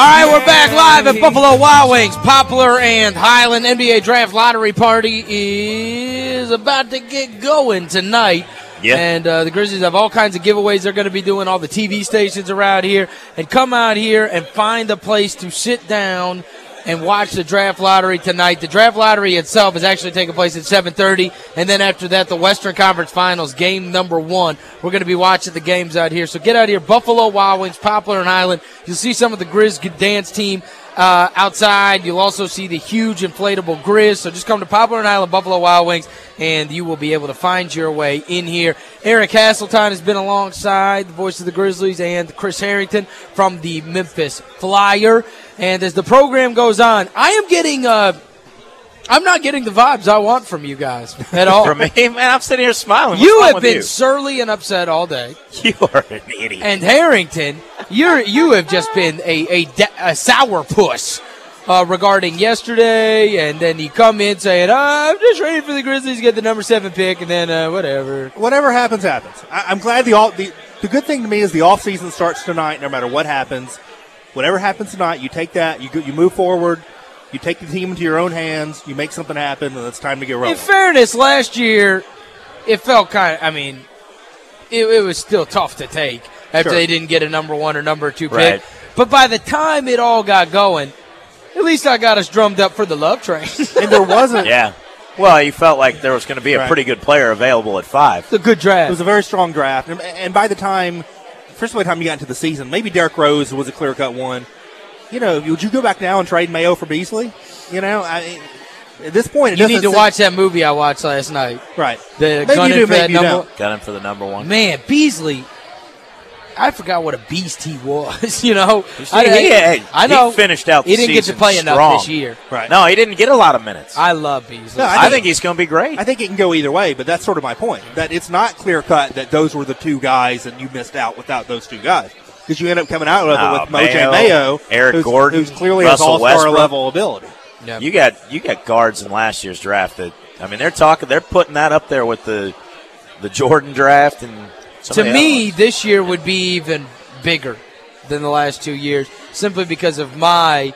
All right, we're back live at Buffalo Wild Wings. Poplar and Highland NBA Draft Lottery Party is about to get going tonight. Yeah. And uh, the Grizzlies have all kinds of giveaways they're going to be doing, all the TV stations around here. And come out here and find a place to sit down and watch the draft lottery tonight. The draft lottery itself is actually taking place at 7:30, and then after that, the Western Conference Finals, game number one. We're going to be watching the games out here. So get out here, Buffalo Wild Wings, Poplar and Highland. You'll see some of the Grizz dance team uh, outside. You'll also see the huge inflatable Grizz. So just come to Poplar and Highland, Buffalo Wild Wings, and you will be able to find your way in here. Eric Hasseltine has been alongside the voice of the Grizzlies and Chris Herrington from the Memphis Flyer. And as the program goes on, I am getting. Uh, I'm not getting the vibes I want from you guys at all. From me, man, I'm sitting here smiling. What's you have been you? surly and upset all day. You are an idiot. And Herrington, you're you have just been a a, de- a sour puss uh, regarding yesterday, and then you come in saying, oh, "I'm just ready for the Grizzlies to get the number seven pick," and then uh, whatever. Whatever happens, happens. I, I'm glad the all the the good thing to me is the off season starts tonight. No matter what happens, whatever happens tonight, you take that, you go, you move forward, you take the team into your own hands, you make something happen, and it's time to get rolling. In rolling. fairness, last year it felt kind of. I mean, it, it was still tough to take after Sure. they didn't get a number one or number two pick. Right. But by the time it all got going, at least I got us drummed up for the love train. and there wasn't. yeah. Well, you felt like there was going to be a Right. pretty good player available at five. It's a good draft. It was a very strong draft, and, and by the time, first by the time you got into the season, maybe Derrick Rose was a clear cut one. You know, would you go back now and trade Mayo for Beasley? You know, I, at this point, it you need to watch that movie I watched last night. right. The Maybe gunning you do, for that number. don't. Got him for the number one. Man, Beasley. I forgot what a beast he was. You know, see, I, he- hey, I know he finished out the He didn't get to season play enough strong. this year. Right. No, he didn't get a lot of minutes. I, I love Beasley. No, I think, he's going to be great. I think it can go either way, but that's sort of my point. That it's not clear cut that those were the two guys and you missed out without those two guys. Because you end up coming out with, No, it with oh, Moj Mayo, Mayo, Eric who's, Gordon, who's clearly Russell has all star Westbrook. level ability. Yeah. you got you got guards in last year's draft that I mean they're talking they're putting that up there with the the Jordan draft and to me, other ones. this year would be even bigger than the last two years, simply because of my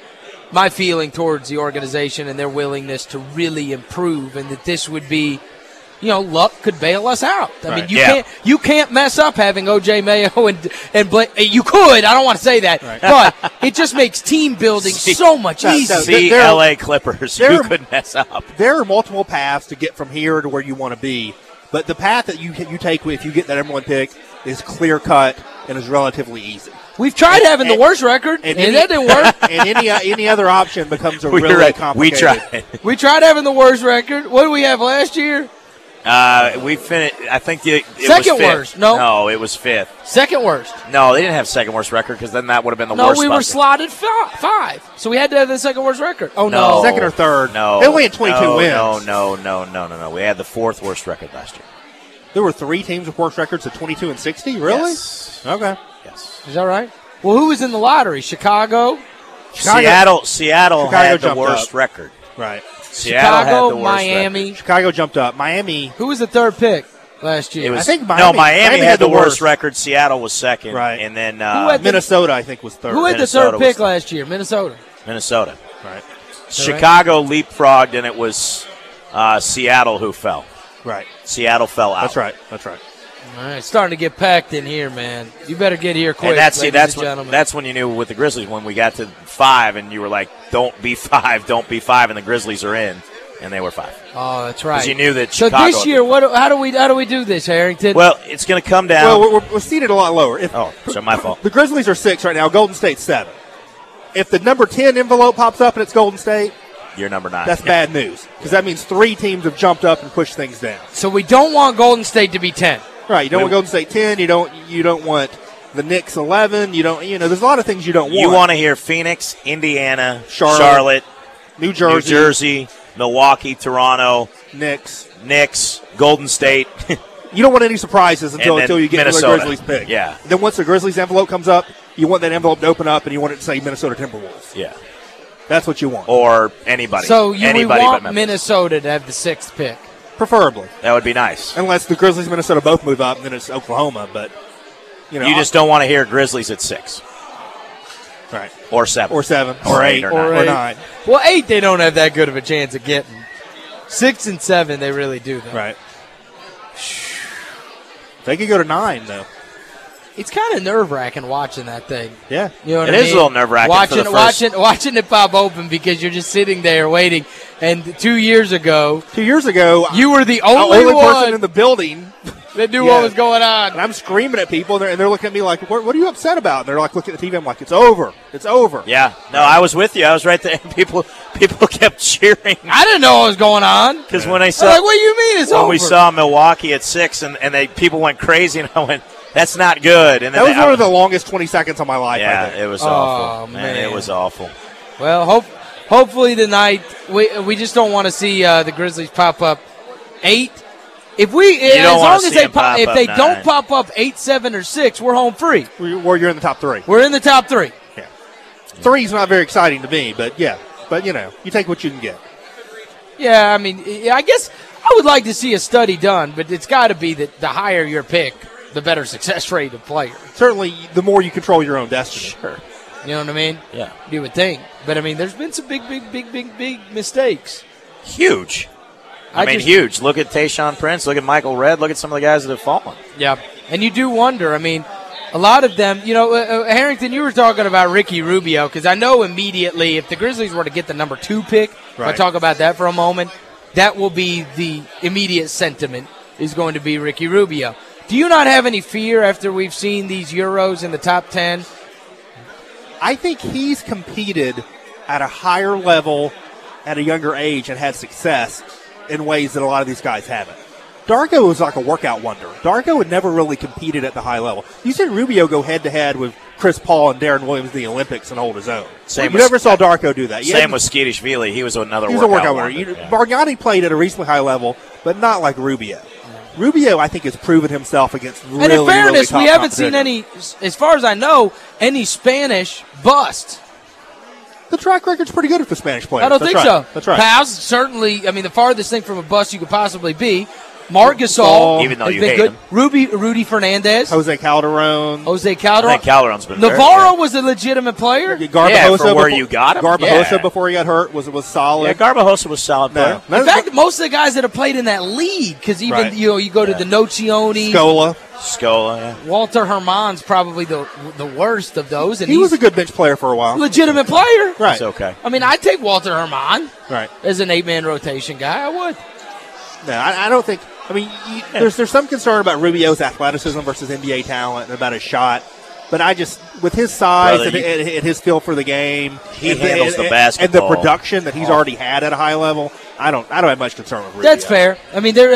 my feeling towards the organization and their willingness to really improve, and that this would be, you know, luck could bail us out. I mean, you Yeah. can't you can't mess up having OJ Mayo and and Blake. You could. I don't want to say that, but it just makes team building See- so much No, no, easier. see they're- LA Clippers they're- who could mess up. There are multiple paths to get from here to where you want to be, but the path that you you take if you get that number one pick is clear cut and is relatively easy. We've tried And- having the worst record, and, any- that didn't work. and any any other option becomes a We, really we complicated. tried. we tried having the worst record. What did we have last year? Uh, we finished. I think the it Second was fifth. worst, no? no, it was fifth. Second worst. No, they didn't have second worst record because then that would have been the No, worst. we were slotted fi- five, so we had to have the second worst record. Oh no, No. Second or third. No, They only had 22 no, wins. No, no, no, no, no, no. We had the fourth worst record last year. There were three teams with worse records of 22 and 60. Really? Yes. Okay. Yes. is that right? Well, who was in the lottery? Chicago, Chicago- Seattle. Seattle Chicago had the worst up. record. Right. Seattle Chicago, had the worst Miami. record. Chicago jumped up. Miami. Who was the third pick last year? It was, I think no, Miami- Miami, Miami had, had the the worst worst. record. Seattle was second, Right. and then Who uh, had the- Minnesota, I think, was third. who had the third pick the- last year? Minnesota. Minnesota. right. Chicago leapfrogged, and it was uh, Seattle who fell. Right. Seattle fell out. That's right. That's right. All right, it's starting to get packed in here, man. You better get here quick, And that's see, ladies that's and when, gentlemen. that's when you knew with the Grizzlies when we got to five, and you were like, "Don't be five, don't be five, and the Grizzlies are in, and they were five. oh, that's right. 'Cause you knew that So this year, what? How do we? How do we do this, Herrington? Well, it's going to come down. Well, we're, we're seated a lot lower. If, oh, so my fault. The Grizzlies are six right now. Golden State's seven. If the number 10 envelope pops up and it's Golden State, You're number nine. that's bad news because that means three teams have jumped up and pushed things down. so we don't want Golden State to be ten. Right. You don't want Golden State 10. You don't. You don't want the Knicks 11. You don't. You know, there's a lot of things you don't want. You want to hear Phoenix, Indiana, Charlotte, Charlotte, New New Jersey, Jersey, Milwaukee, Toronto, Knicks. Knicks, Golden State. You don't want any surprises until until you get to the Grizzlies pick. Yeah. Then once the Grizzlies envelope comes up, you want that envelope to open up and you want it to say Minnesota Timberwolves. yeah. That's what you want, Or anybody. So you anybody want. Minnesota to have the sixth pick. Preferably, That would be nice. unless the Grizzlies, Minnesota both move up, and then it's Oklahoma. But you know, You just don't want to hear Grizzlies at six. Right. or seven, Or seven. Or Or eight eight. or Or, nine. nine. Well, eight they don't have that good of a chance of getting. Six and seven they really do. Though. Right. They could go to nine, though. It's kind of nerve wracking watching that thing. Yeah. You know what It I is a little nerve-wracking for Watching, the first- watching, watching it pop open because you're just sitting there waiting. And two years ago, Two years ago, you were the the only, only one person in the building, that knew Yeah. what was going on. and I'm screaming at people, and they're, and they're looking at me like, what, what are you upset about? And they're like looking at the TV. I'm like, it's over. It's over. Yeah, no, I was with you. I was right there. People, people kept cheering I didn't know what was going on. because when I I'm saw like, what do you mean it's when over? we saw Milwaukee at six, and, and they people went crazy, and I went, "That's not good." And then That was they- one of the longest 20 seconds of my life. Yeah, it was Oh, awful. Man, man. it was awful. Well, hope hopefully tonight we we just don't want to see uh, the Grizzlies pop up eight. If we as long as they pop, pop if they nine. don't pop up eight, seven, or six, we're home free. We- Where you're in the top three. We're in the top three. Yeah. Three's not very exciting to me, but yeah. But, you know, you take what you can get. Yeah, I mean, I guess I would like to see a study done, but it's got to be that the higher your pick, the better success rate of player. Certainly, the more you control your own destiny. Sure. You know what I mean? Yeah. You would think, but I mean, there's been some big, big, big, big, big mistakes. Huge. I, I mean, just- huge. Look at Tayshaun Prince. Look at Michael Redd. Look at some of the guys that have fallen. Yeah, and you do wonder. I mean, a lot of them. You know, uh, uh, Herrington, you were talking about Ricky Rubio because I know immediately if the Grizzlies were to get the number two pick, if I Right. talk about that for a moment, that will be the immediate sentiment is going to be Ricky Rubio. Do you not have any fear after we've seen these Euros in the top ten? I think he's competed at a higher level at a younger age and had success in ways that a lot of these guys haven't. Darko was like a workout wonder. Darko had never really competed at the high level. You said Rubio go head to head with Chris Paul and Deron Williams in the Olympics and hold his own. Same you with- never saw Darko do that. You Same with Tskitishvili. He was another He was a workout, workout winner. wonder. Yeah. Bargnani played at a reasonably high level, but not like Rubio. Rubio, I think, has proven himself against really, and in fairness, really we haven't seen any, as far as I know, any Spanish bust. The track record's pretty good for Spanish players. I don't That's think right. so. That's right. Pau's certainly. I mean, the farthest thing from a bust you could possibly be. Marc Gasol, Gasol. Even though you been hate good. him. Ruby, Rudy Fernandez, Jose Calderon. Jose I Calderon. think Calderon's been very Navarro was a legitimate player. Garbajosa Yeah, for where before, you got him. Garbajosa Yeah. before he got hurt was was solid. Yeah, Garbajosa was a solid no, player. none In fact, most of the guys that have played in that league, because even Right. you know you go to Yeah. the Nocioni, Scola. Scola, yeah. Walter Herrmann's probably the the worst of those, and He was a good bench player for a while. legitimate player. Right. It's okay. I mean, I'd take Walter Herrmann Right. as an eight man rotation guy. I would. No, I, I don't think. I mean, you, there's there's some concern about Rubio's athleticism versus NBA talent and about his shot. But I just, with his size Brother, and, you- and, and his feel for the game, He and handles the and- basketball. and the production that he's already had at a high level. I don't, I don't have much concern with Rubio. That's fair. I mean, there.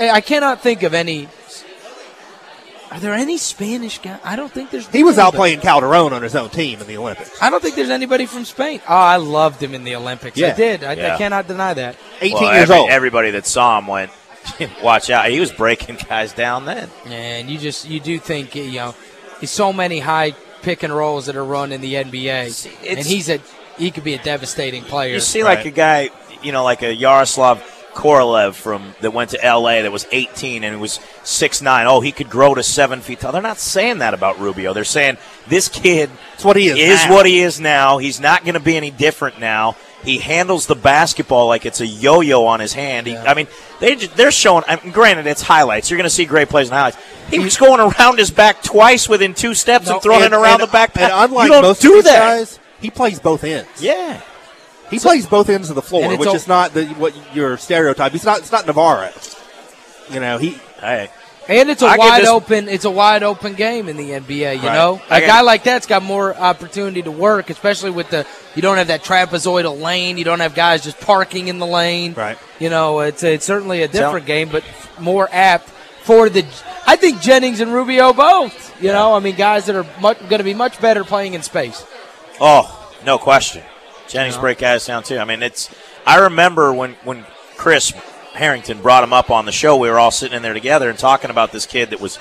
Uh, I cannot think of any. Are there any Spanish guys? I don't think there's. He was out playing Calderon on his own team in the Olympics. I don't think there's anybody from Spain. Oh, I loved him in the Olympics. I did. I, I cannot deny that. 18 Well, years every- old. Everybody that saw him went, watch out. He was breaking guys down then. And you just you do think you know, there's so many high pick and rolls that are run in the NBA, See, and he's a he could be a devastating player. You see, like a guy, you know, like a Yaroslav Korolev from that went to L.A. that was 18 and was 6'9". Oh, he could grow to seven feet tall. They're not saying that about Rubio. They're saying this kid It's what he is. is now. what he is now. He's not going to be any different now. He handles the basketball like it's a yo-yo on his hand. He, Yeah. I mean, they they're showing. I mean, granted, it's highlights. You're going to see great plays in highlights. He was going around his back twice within two steps No, and throwing And- it around and- the back. And unlike you don't most do of these that. guys, he plays both ends. Yeah. He plays both ends of the floor, which is not the, what your stereotype. He's not. It's not Navarro. You know, he Hey, And it's a I wide just- open. It's a wide open game in the NBA. You Right. know, A guy like that's got more opportunity to work, especially with the you don't have that trapezoidal lane. You don't have guys just parking in the lane. Right. You know, it's it's certainly a different game, but more apt for the. I think Jennings and Rubio both. You know, I mean, guys that are going to be much better playing in space. Oh, no question. Jennings No. break guys down too. I mean, it's. I remember when when Chris Herrington brought him up on the show. We were all sitting in there together and talking about this kid that was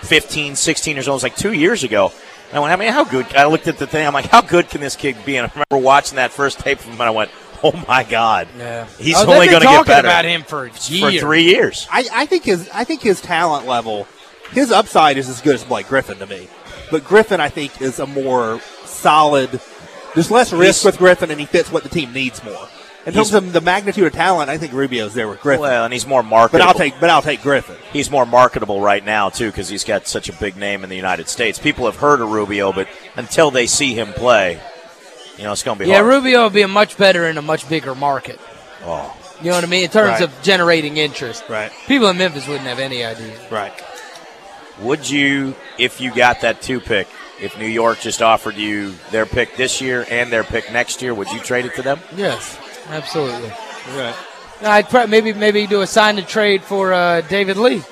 15, 16 years old. It was like two years ago. And I went, I mean, how good? I looked at the thing. I'm like, how good can this kid be? And I remember watching that first tape of him, and I went, oh my god, Yeah, he's Oh, only going to get talking better about him for for three years. I, I think his I think his talent level, his upside is as good as Blake Griffin to me. but Griffin, I think, is a more solid. There's less risk He's- with Griffin, and he fits what the team needs more. In terms of the magnitude of talent, I think Rubio's there with Griffin. Well, and he's more but marketable. I'll take, but I'll take Griffin. he's more marketable right now too because he's got such a big name in the United States. People have heard of Rubio, but until they see him play, you know, it's going to be hard. Yeah, hard. Rubio would be a much better in a much bigger market. oh. You know what I mean? In terms Right. of generating interest. Right. People in Memphis wouldn't have any idea. Right. Would you, if you got that two pick, if New York just offered you their pick this year and their pick next year, would you trade it to them? Yes, absolutely. Right. I'd pro- maybe maybe do a sign and trade for uh, David Lee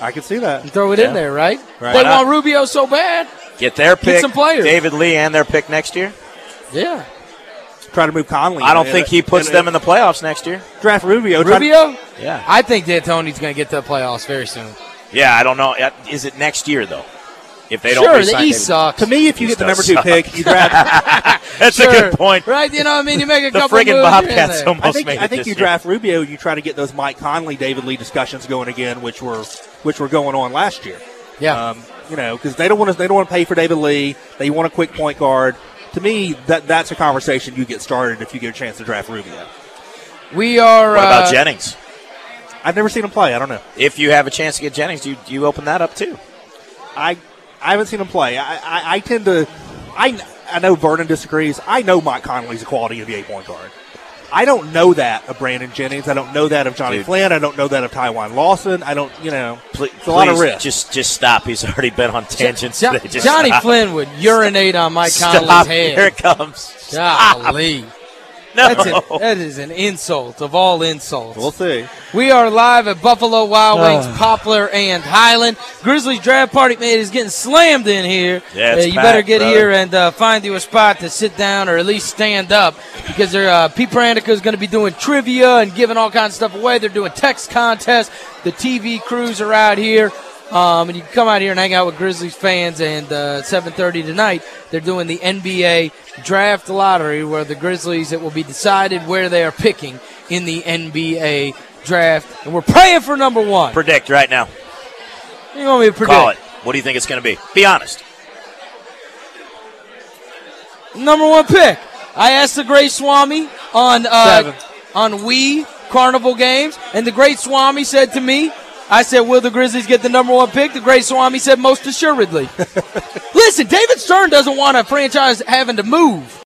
I can see that. and throw it Yeah. in there, right? Right. They not? want Rubio so bad. Get their pick, some players. David Lee, and their pick next year. Yeah, Try to move Conley. I don't in, think he puts them in the playoffs next year. draft Rubio. try to- Rubio. Yeah, I think D'Antoni's going to get to the playoffs very soon. yeah. I don't know. Uh, Is it next year though? If they don't sure, the East David- sucks. To me, if you He get the number two suck. pick, you draft. That's Sure. a good point. right? You know, what I mean, you make a The couple friggin' moves, you're in Bobcats almost I think made I think this you year. draft Rubio. You try to get those Mike Conley, David Lee discussions going again, which were which were going on last year. Yeah, Um, you know, because they don't want to they don't want to pay for David Lee. They want a quick point guard. To me, that that's a conversation you get started if you get a chance to draft Rubio. we are. What about uh, Jennings? I've never seen him play. I don't know. If you have a chance to get Jennings, do you, do you open that up too? I I haven't seen him play. I I, I tend to. I I know Vernon disagrees. I know Mike Conley's a quality NBA point guard. I don't know that of Brandon Jennings. I don't know that of Johnny Dude. Flynn. I don't know that of Taiwan Lawson. I don't. You know, Please, it's a lot of risk. Just just stop. He's already been on tangents. Jo- today. Johnny stop. Flynn would urinate on Mike Stop. Conley's Here it comes. Golly. No. That's an, that is an insult of all insults. we'll see. We are live at Buffalo Wild Wings. Poplar and Highland. Grizzlies draft party, man, is getting slammed in here. Yeah, it's Uh, you packed, better get brother. here and uh, find you a spot to sit down or at least stand up because they're, uh, Pete Pranica is going to be doing trivia and giving all kinds of stuff away. They're doing text contests. The TV crews are out here. Um, and you can come out here and hang out with Grizzlies fans. And uh, 7:30 tonight, they're doing the NBA Draft Lottery, where the Grizzlies it will be decided where they are picking in the NBA Draft. And we're praying for number one. Predict right now. What do you want me to predict? Call it. What do you think it's going to be? Be honest. Number one pick. I asked the Great Swami on uh, on Wii Carnival Games, and the Great Swami said to me, I said, Will the Grizzlies get the number one pick? The Great Swami said, Most assuredly. Listen, David Stern doesn't want a franchise having to move.